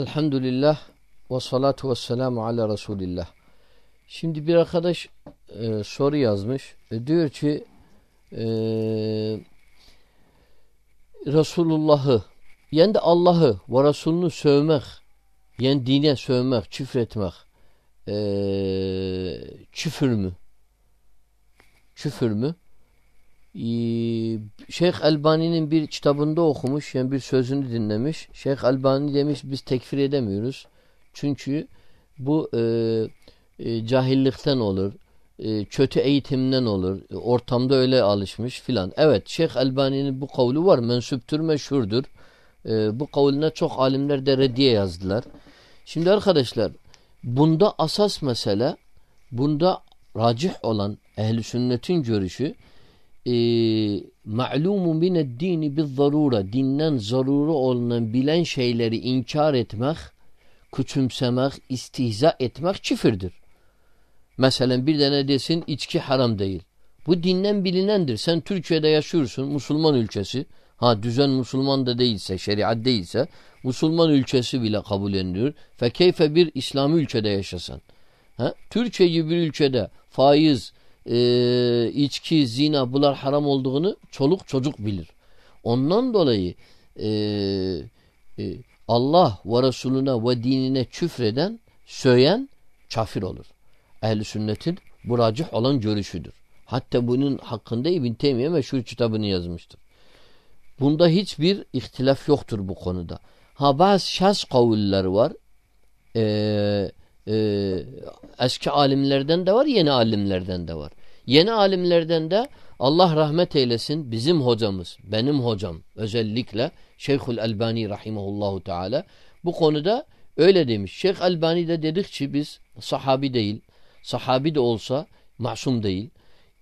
Elhamdülillah ve salatu ve selamu ala Resulillah. Şimdi bir arkadaş e, soru yazmış. E, diyor ki e, Resulullah'ı yani de Allah'ı ve Resulünü sövmek yani dine sövmek, küfretmek e, küfür mü? Küfür mü? Ee, Şeyh Elbani'nin bir kitabında okumuş, yani bir sözünü dinlemiş. Şeyh Elbani demiş biz tekfir edemiyoruz. Çünkü bu e, e, cahillikten olur, e, kötü eğitimden olur, e, ortamda öyle alışmış filan. Evet Şeyh Elbani'nin bu kavlu var, mensuptur, meşhurdur. E, bu kavline çok alimler de reddiye yazdılar. Şimdi arkadaşlar bunda asas mesele, bunda racih olan ehli sünnetin görüşü e, ma'lumun mined dini biz zarura dinden zaruru olunan bilen şeyleri inkar etmek, küçümsemek, istihza etmek küfürdür. Mesela bir tane desin içki haram değil. Bu dinden bilinendir. Sen Türkiye'de yaşıyorsun, Müslüman ülkesi. Ha düzen Müslüman da değilse, şeriat değilse, Müslüman ülkesi bile kabul ediliyor. Fekeyfe bir İslami ülkede yaşasan. Ha? Türkiye gibi bir ülkede faiz, e, içki, zina bunlar haram olduğunu çoluk çocuk bilir. Ondan dolayı e, e, Allah ve Resulüne ve dinine küfreden, söyleyen kafir olur. Ehl-i sünnetin bu racih olan görüşüdür. Hatta bunun hakkında İbn Teymiye meşhur kitabını yazmıştır. Bunda hiçbir ihtilaf yoktur bu konuda. Ha bazı şahs kaviller var. Eee e, eski alimlerden de var, yeni alimlerden de var. Yeni alimlerden de Allah rahmet eylesin bizim hocamız, benim hocam özellikle Şeyhül Elbani rahimahullahu teala bu konuda öyle demiş. Şeyh Elbani de dedik ki biz sahabi değil, sahabi de olsa masum değil.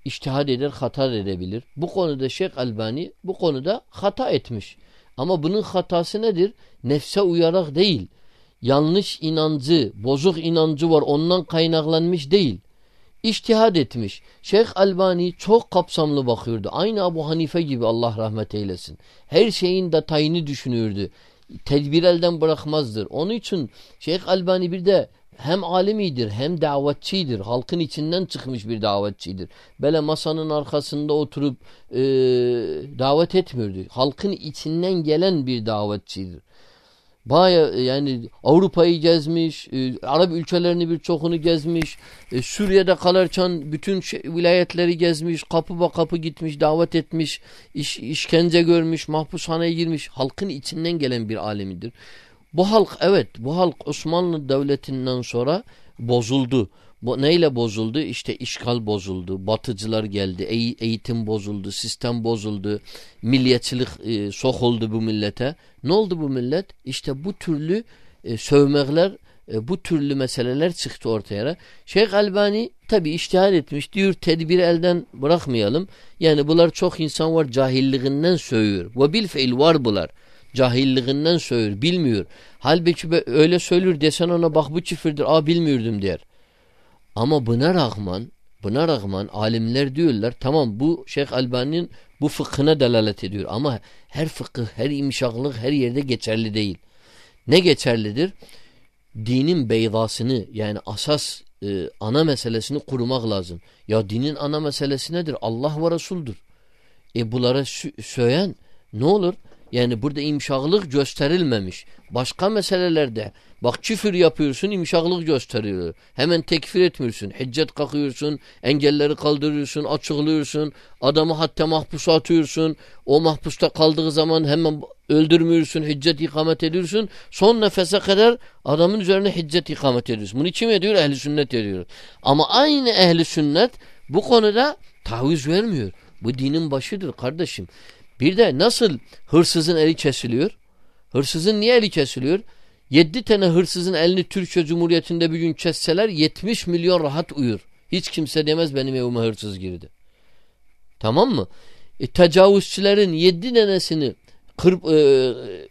İçtihad eder, hata edebilir. Bu konuda Şeyh Elbani bu konuda hata etmiş. Ama bunun hatası nedir? Nefse uyarak değil yanlış inancı, bozuk inancı var ondan kaynaklanmış değil. İçtihad etmiş. Şeyh Albani çok kapsamlı bakıyordu. Aynı Abu Hanife gibi Allah rahmet eylesin. Her şeyin detayını düşünürdü. Tedbir elden bırakmazdır. Onun için Şeyh Albani bir de hem alimidir hem davetçidir. Halkın içinden çıkmış bir davetçidir. Böyle masanın arkasında oturup e, davet etmiyordu. Halkın içinden gelen bir davetçidir. Baya e, yani Avrupa'yı gezmiş, e, Arap ülkelerini birçokunu gezmiş, e, Suriye'de kalırken bütün şey, vilayetleri gezmiş, kapı ba kapı gitmiş, davet etmiş, iş, işkence görmüş, mahpushaneye girmiş. Halkın içinden gelen bir alemidir. Bu halk evet, bu halk Osmanlı Devleti'nden sonra bozuldu. Bu neyle bozuldu? İşte işgal bozuldu. Batıcılar geldi. eğitim bozuldu. Sistem bozuldu. Milliyetçilik e, sokuldu bu millete. Ne oldu bu millet? İşte bu türlü e, sövmekler, e, bu türlü meseleler çıktı ortaya. Şeyh Albani tabi iştihar etmiş. Diyor tedbiri elden bırakmayalım. Yani bunlar çok insan var cahilliğinden söylüyor. Ve bil fiil var bunlar. Cahilliğinden söylüyor. Bilmiyor. Halbuki öyle söylüyor desen ona bak bu çifirdir. Aa bilmiyordum der. Ama buna rağmen buna rağmen alimler diyorlar tamam bu Şeyh Albani'nin bu fıkhına delalet ediyor ama her fıkıh, her imşaklık her yerde geçerli değil. Ne geçerlidir? Dinin beydasını yani asas e, ana meselesini kurumak lazım. Ya dinin ana meselesi nedir? Allah ve Resul'dür. E bunlara söyleyen ne olur? Yani burada imşaklık gösterilmemiş. Başka meselelerde bak küfür yapıyorsun imşaklık gösteriyor. Hemen tekfir etmiyorsun. Hiccet kakıyorsun. Engelleri kaldırıyorsun. Açıklıyorsun. Adamı hatta mahpusa atıyorsun. O mahpusta kaldığı zaman hemen öldürmüyorsun. Hiccet ikamet ediyorsun. Son nefese kadar adamın üzerine hiccet ikamet ediyorsun. Bunu kim ediyor? Ehli sünnet ediyor. Ama aynı ehli sünnet bu konuda taviz vermiyor. Bu dinin başıdır kardeşim. Bir de nasıl hırsızın eli kesiliyor? Hırsızın niye eli kesiliyor? Yedi tane hırsızın elini Türkiye Cumhuriyeti'nde bir gün kesseler 70 milyon rahat uyur. Hiç kimse demez benim evime hırsız girdi. Tamam mı? E, tecavüzçülerin yedi tanesini kırp, e,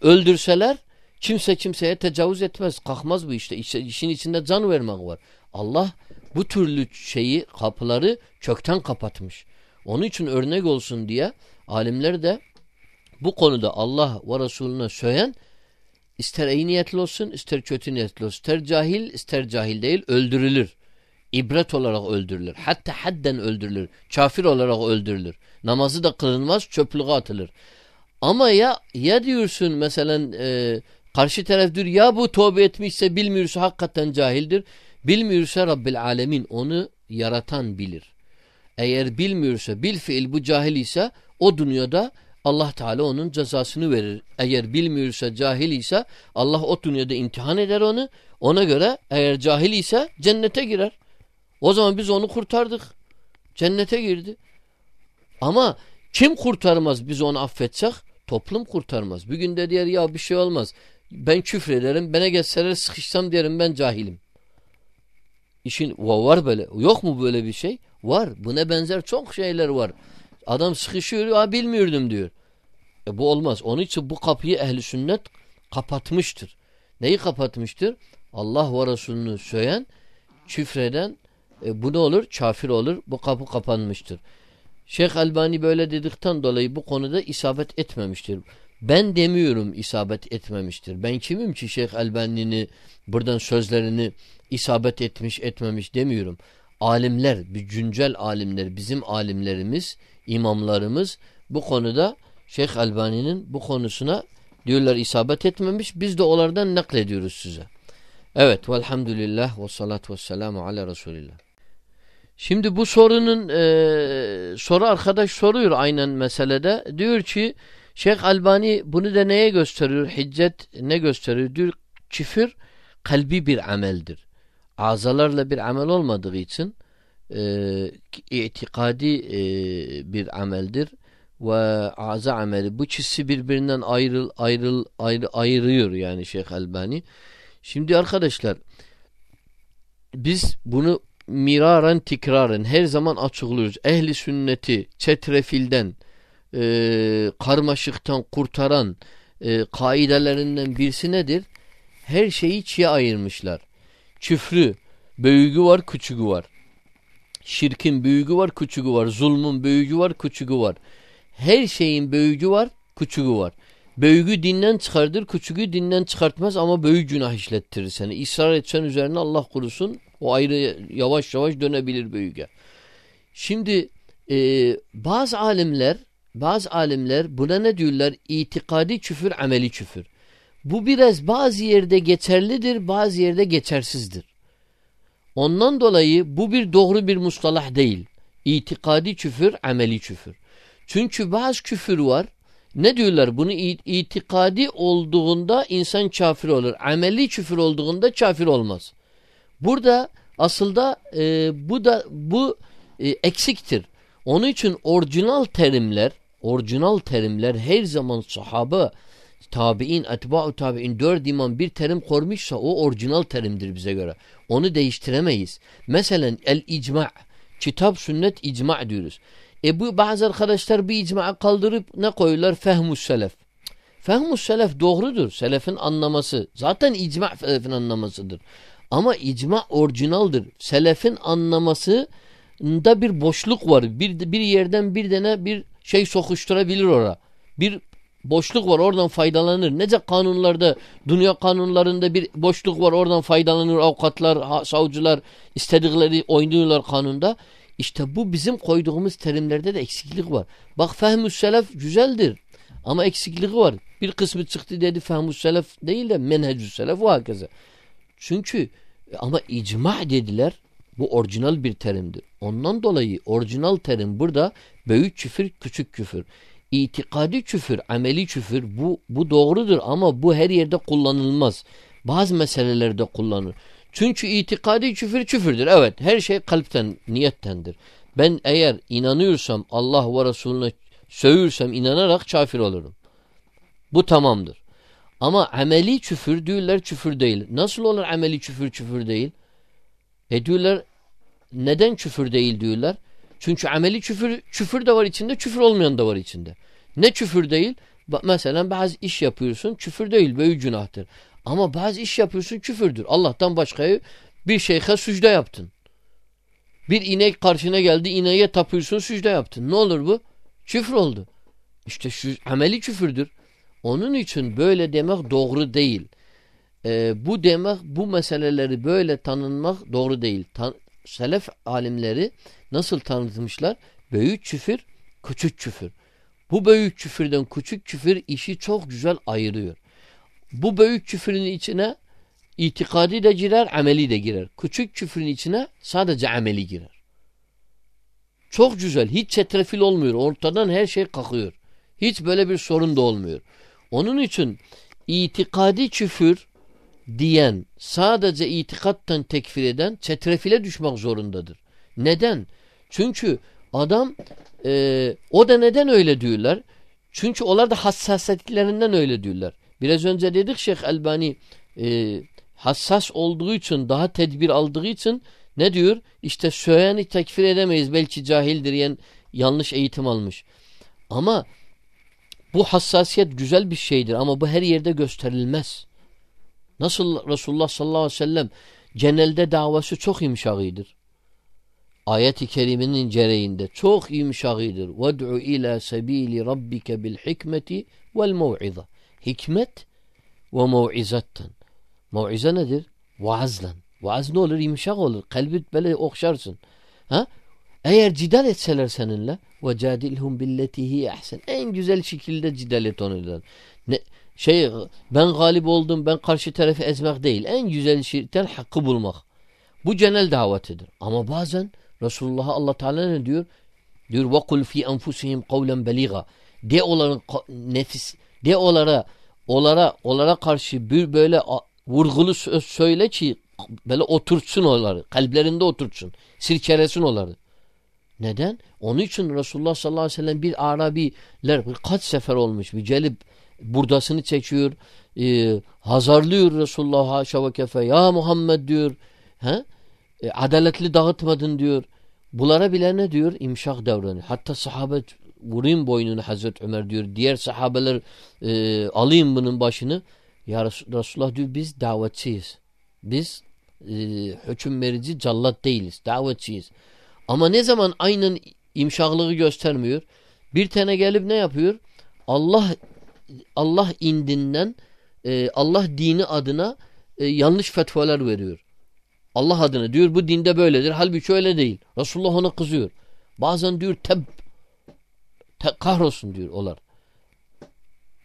öldürseler kimse kimseye tecavüz etmez. Kalkmaz bu işte. İşte işin içinde can vermek var. Allah bu türlü şeyi kapıları kökten kapatmış. Onun için örnek olsun diye Alimler de bu konuda Allah ve Resulüne söyleyen ister iyi niyetli olsun ister kötü niyetli olsun. ister cahil ister cahil değil öldürülür. İbret olarak öldürülür. Hatta hadden öldürülür. Kafir olarak öldürülür. Namazı da kılınmaz çöplüğe atılır. Ama ya ya diyorsun mesela e, karşı taraf diyor ya bu tövbe etmişse bilmiyorsa hakikaten cahildir. Bilmiyorsa Rabbil Alemin onu yaratan bilir. Eğer bilmiyorsa bil fiil bu cahil ise o dünyada Allah Teala onun cezasını verir. Eğer bilmiyorsa cahil ise Allah o dünyada imtihan eder onu. Ona göre eğer cahil ise cennete girer. O zaman biz onu kurtardık. Cennete girdi. Ama kim kurtarmaz biz onu affetsek? Toplum kurtarmaz. Bir gün de diğer ya bir şey olmaz. Ben küfrederim. Bana geçseler sıkışsam derim ben cahilim. İşin var böyle. Yok mu böyle bir şey? Var. Buna benzer çok şeyler var. Adam sıkışıyor. Ha bilmiyordum diyor. E bu olmaz. Onun için bu kapıyı ehli sünnet kapatmıştır. Neyi kapatmıştır? Allah ve Resulünü söyleyen, küfreden e, bu ne olur? Kafir olur. Bu kapı kapanmıştır. Şeyh Albani böyle dedikten dolayı bu konuda isabet etmemiştir. Ben demiyorum isabet etmemiştir. Ben kimim ki Şeyh Albani'ni buradan sözlerini isabet etmiş etmemiş demiyorum. Alimler, bir güncel alimler, bizim alimlerimiz, imamlarımız bu konuda Şeyh Albani'nin bu konusuna diyorlar isabet etmemiş. Biz de onlardan naklediyoruz size. Evet velhamdülillah ve salatu ve selamu ala Resulillah. Şimdi bu sorunun e, soru arkadaş soruyor aynen meselede. Diyor ki Şeyh Albani bunu da neye gösteriyor? Hiccet ne gösteriyor? Diyor küfür kalbi bir ameldir. Azalarla bir amel olmadığı için e, itikadi e, bir ameldir ve aza ameli. Bu ikisi birbirinden ayrıl ayrıl ayrı ayırıyor yani Şeyh Albani. Şimdi arkadaşlar biz bunu miraren tikraren her zaman açıklıyoruz. Ehli sünneti çetrefilden e, karmaşıktan kurtaran e, kaidelerinden birisi nedir? Her şeyi ikiye ayırmışlar. Küfrü, büyüğü var, küçüğü var. Şirkin büyüğü var, küçüğü var. Zulmün büyüğü var, küçüğü var. Her şeyin büyüğü var, küçüğü var. Büyüğü dinden çıkardır, küçüğü dinden çıkartmaz ama büyük günah işlettirir seni. İsrar etsen üzerine Allah kurusun o ayrı yavaş yavaş dönebilir büyüğe. Şimdi e, bazı alimler bazı alimler buna ne diyorlar? İtikadi küfür, ameli küfür. Bu biraz bazı yerde geçerlidir, bazı yerde geçersizdir. Ondan dolayı bu bir doğru bir mustalah değil. İtikadi küfür, ameli küfür. Çünkü bazı küfür var. Ne diyorlar? Bunu itikadi olduğunda insan kafir olur. Ameli küfür olduğunda kafir olmaz. Burada aslında e, bu da bu e, eksiktir. Onun için orijinal terimler, orijinal terimler her zaman sahaba, tabi'in, etba'u tabi'in dört imam bir terim kormuşsa o orijinal terimdir bize göre. Onu değiştiremeyiz. Mesela el icma' kitap sünnet icma' diyoruz. E bu bazı arkadaşlar bir icma'a kaldırıp ne koyuyorlar? Fehmus selef. Fehmus selef doğrudur. Selefin anlaması. Zaten icma' selefin anlamasıdır. Ama icma orijinaldir. Selefin anlamasında bir boşluk var. Bir, bir yerden bir tane bir şey sokuşturabilir ora. Bir boşluk var oradan faydalanır. Nece kanunlarda dünya kanunlarında bir boşluk var oradan faydalanır avukatlar, savcılar istedikleri oynuyorlar kanunda. İşte bu bizim koyduğumuz terimlerde de eksiklik var. Bak fehmü selef güzeldir ama eksikliği var. Bir kısmı çıktı dedi fehmü selef değil de menhecü selef ve herkese. Çünkü ama icma dediler bu orijinal bir terimdir. Ondan dolayı orijinal terim burada büyük küfür, küçük küfür. İtikadi küfür, ameli küfür bu, bu doğrudur ama bu her yerde kullanılmaz. Bazı meselelerde kullanılır. Çünkü itikadi küfür küfürdür. Evet her şey kalpten, niyettendir. Ben eğer inanıyorsam Allah ve Resulüne söğürsem inanarak kafir olurum. Bu tamamdır. Ama ameli küfür diyorlar küfür değil. Nasıl olur ameli küfür küfür değil? E diyorlar neden küfür değil diyorlar? Çünkü ameli küfür, küfür de var içinde, küfür olmayan da var içinde. Ne küfür değil? Mesela bazı iş yapıyorsun, küfür değil, büyük günahtır. Ama bazı iş yapıyorsun, küfürdür. Allah'tan başkayı bir şeyhe sücde yaptın. Bir inek karşına geldi, ineğe tapıyorsun, sücde yaptın. Ne olur bu? Küfür oldu. İşte şu ameli küfürdür. Onun için böyle demek doğru değil. Ee, bu demek bu meseleleri böyle tanınmak doğru değil. Tan Selef alimleri nasıl tanıtmışlar? Büyük küfür, küçük küfür. Bu büyük küfürden küçük küfür işi çok güzel ayırıyor. Bu büyük küfürün içine itikadi de girer, ameli de girer. Küçük küfürün içine sadece ameli girer. Çok güzel. Hiç çetrefil olmuyor. Ortadan her şey kalkıyor. Hiç böyle bir sorun da olmuyor. Onun için itikadi küfür diyen sadece itikattan tekfir eden çetrefile düşmek zorundadır. Neden? Çünkü adam e, o da neden öyle diyorlar? Çünkü onlar da hassasiyetlerinden öyle diyorlar. Biraz önce dedik Şeyh Elbani e, hassas olduğu için daha tedbir aldığı için ne diyor? İşte söyleyeni tekfir edemeyiz. Belki cahildir yani yanlış eğitim almış. Ama bu hassasiyet güzel bir şeydir ama bu her yerde gösterilmez. Nasıl Resulullah sallallahu aleyhi ve sellem genelde davası çok imşağıdır. Ayet-i kerimenin cereğinde çok imşağıdır. Ved'u ila sebili rabbike bil hikmeti vel mev'iza. Hikmet ve mev'izatten. Mev'iza nedir? Vaazlan. Vaaz ne olur? İmşak olur. Kalbi böyle okşarsın. Ha? Eğer cidal etseler seninle ve cadilhum billetihi ahsen. En güzel şekilde cidal et onlardan. Ne, şey ben galip oldum ben karşı tarafı ezmek değil. En güzel şeyden hakkı bulmak. Bu genel davetidir. Ama bazen Resulullah Allah Teala ne diyor? Diyor وَقُلْ فِي أَنْفُسِهِمْ قَوْلًا بَلِيغًا De onların nefis, de onlara, onlara, onlara karşı bir böyle vurgulu söz söyle ki böyle oturtsun onları. Kalplerinde oturtsun. Sirkelesin onları. Neden? Onun için Resulullah sallallahu aleyhi ve sellem bir Arabiler kaç sefer olmuş bir gelip burdasını çekiyor. E, hazarlıyor Resulullah haşa. Ya Muhammed diyor. He? E, adaletli dağıtmadın diyor. Bunlara bile ne diyor? İmşak davranıyor. Hatta sahabe vurayım boynunu Hazreti Ömer diyor. Diğer sahabeler e, alayım bunun başını. Ya Resulullah diyor biz davetçiyiz. Biz e, hüküm verici callat değiliz. Davetçiyiz. Ama ne zaman aynen imşaklığı göstermiyor. Bir tane gelip ne yapıyor? Allah Allah indinden e, Allah dini adına e, yanlış fetvalar veriyor. Allah adına diyor bu dinde böyledir. Halbuki öyle değil. Resulullah ona kızıyor. Bazen diyor teb te, kahrolsun diyor olar.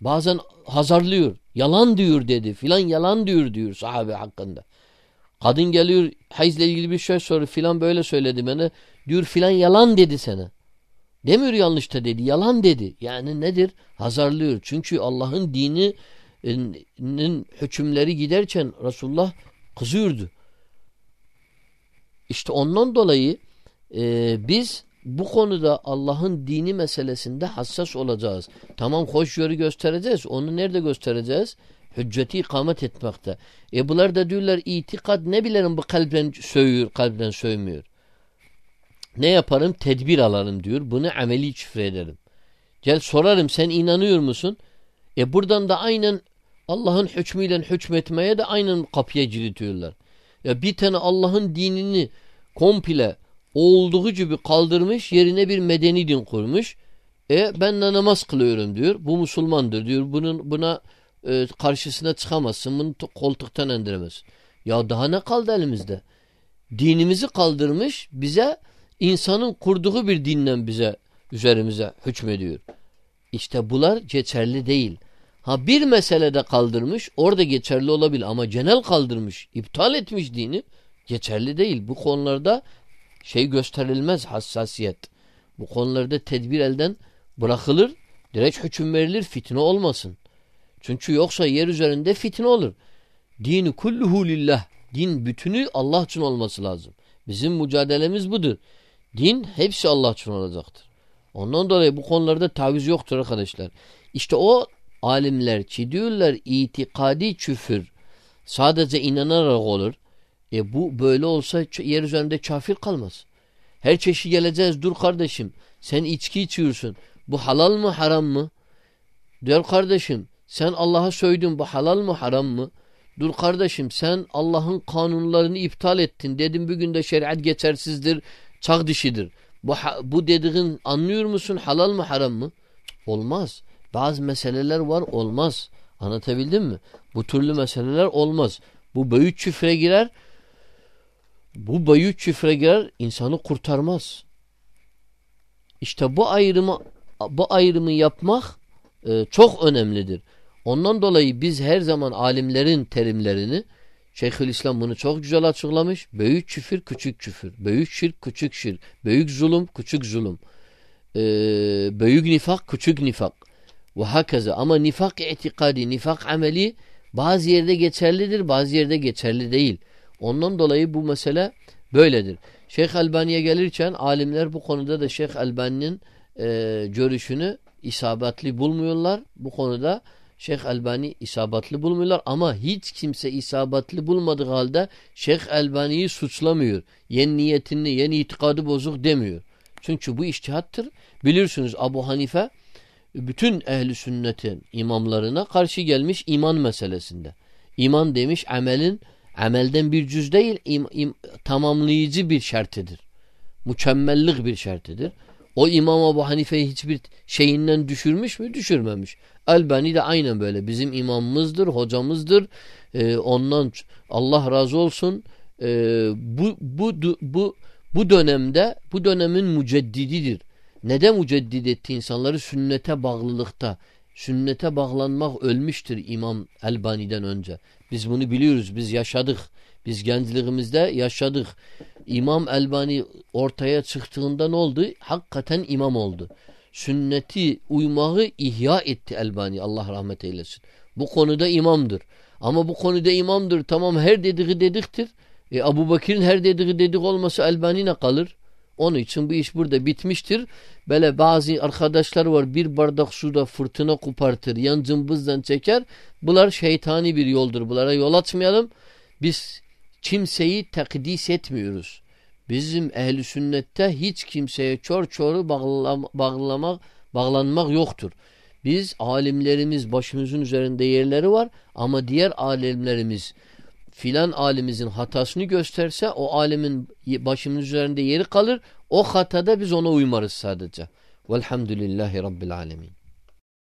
Bazen hazarlıyor. Yalan diyor dedi. Filan yalan diyor diyor sahabe hakkında. Kadın geliyor hayızla ilgili bir şey soruyor. Filan böyle söyledi bana. Diyor filan yalan dedi sana. Demiyor yanlış da dedi. Yalan dedi. Yani nedir? Hazarlıyor. Çünkü Allah'ın dininin hükümleri giderken Resulullah kızıyordu. İşte ondan dolayı e, biz bu konuda Allah'ın dini meselesinde hassas olacağız. Tamam hoşgörü göstereceğiz. Onu nerede göstereceğiz? Hücceti ikamet etmekte. E bunlar da diyorlar itikad ne bilerim bu kalpten söylüyor, kalpten söylemiyor. Ne yaparım? Tedbir alalım diyor. Bunu ameli küfrederim. Gel sorarım sen inanıyor musun? E buradan da aynen Allah'ın hükmüyle hükmetmeye de aynen kapıya cilitiyorlar. Ya bir tane Allah'ın dinini komple olduğu gibi kaldırmış yerine bir medeni din kurmuş. E ben de namaz kılıyorum diyor. Bu Müslümandır diyor. Bunun buna e, karşısına çıkamazsın. Bunu koltuktan indiremez. Ya daha ne kaldı elimizde? Dinimizi kaldırmış bize insanın kurduğu bir dinle bize üzerimize hükmediyor. İşte bunlar geçerli değil. Ha bir meselede kaldırmış orada geçerli olabilir ama genel kaldırmış iptal etmiş dini geçerli değil. Bu konularda şey gösterilmez hassasiyet. Bu konularda tedbir elden bırakılır. Direkt hüküm verilir fitne olmasın. Çünkü yoksa yer üzerinde fitne olur. Dini kulluhu lillah. Din bütünü Allah için olması lazım. Bizim mücadelemiz budur. Din hepsi Allah için olacaktır. Ondan dolayı bu konularda taviz yoktur arkadaşlar. İşte o alimler ki itikadi küfür sadece inanarak olur. E bu böyle olsa yer üzerinde kafir kalmaz. Her çeşit geleceğiz. Dur kardeşim sen içki içiyorsun. Bu halal mı haram mı? Diyor kardeşim sen Allah'a söydün bu halal mı haram mı? Dur kardeşim sen Allah'ın kanunlarını iptal ettin. Dedim bugün de şeriat geçersizdir, çağ dişidir. Bu, bu dediğin anlıyor musun halal mı haram mı? Olmaz. Bazı meseleler var olmaz. Anlatabildim mi? Bu türlü meseleler olmaz. Bu büyük küfre girer. Bu büyük küfre girer insanı kurtarmaz. İşte bu ayrımı bu ayrımı yapmak e, çok önemlidir. Ondan dolayı biz her zaman alimlerin terimlerini Şeyhülislam bunu çok güzel açıklamış. Büyük küfür, küçük küfür. Büyük şirk, küçük şirk. Büyük zulüm, küçük zulüm. Ee, büyük nifak, küçük nifak. Ve hakeza. Ama nifak itikadi, nifak ameli bazı yerde geçerlidir, bazı yerde geçerli değil. Ondan dolayı bu mesele böyledir. Şeyh Albani'ye gelirken alimler bu konuda da Şeyh Albani'nin e, görüşünü isabetli bulmuyorlar. Bu konuda Şeyh Albani isabatlı bulmuyorlar ama hiç kimse isabatlı bulmadığı halde Şeyh Albani'yi suçlamıyor. Yen niyetini, yen itikadı bozuk demiyor. Çünkü bu iştihattır. Bilirsiniz Abu Hanife bütün ehli sünnetin imamlarına karşı gelmiş iman meselesinde. İman demiş amelin amelden bir cüz değil im, im, tamamlayıcı bir şartıdır. Mükemmellik bir şartıdır. O İmam Abu Hanife'yi hiçbir şeyinden düşürmüş mü? Düşürmemiş. Albani de aynen böyle. Bizim imamımızdır, hocamızdır. Ee, ondan Allah razı olsun. Ee, bu, bu, bu, bu dönemde bu dönemin müceddididir. Neden müceddid etti insanları? Sünnete bağlılıkta. Sünnete bağlanmak ölmüştür İmam Albani'den önce. Biz bunu biliyoruz. Biz yaşadık. Biz gençliğimizde yaşadık. İmam Elbani ortaya çıktığında ne oldu? Hakikaten imam oldu. Sünneti uymağı ihya etti Elbani. Allah rahmet eylesin. Bu konuda imamdır. Ama bu konuda imamdır. Tamam her dediği dediktir. E, Abu Bakir'in her dediği dedik olmasa Elbani ne kalır? Onun için bu iş burada bitmiştir. Böyle bazı arkadaşlar var bir bardak suda fırtına kopartır. Yan cımbızdan çeker. Bunlar şeytani bir yoldur. Bunlara yol açmayalım. Biz kimseyi takdis etmiyoruz. Bizim ehli sünnette hiç kimseye çor çoru bağlamak, bağlanmak yoktur. Biz alimlerimiz başımızın üzerinde yerleri var ama diğer alimlerimiz filan alimizin hatasını gösterse o alimin başımız üzerinde yeri kalır. O hatada biz ona uymarız sadece. Velhamdülillahi Rabbil Alemin.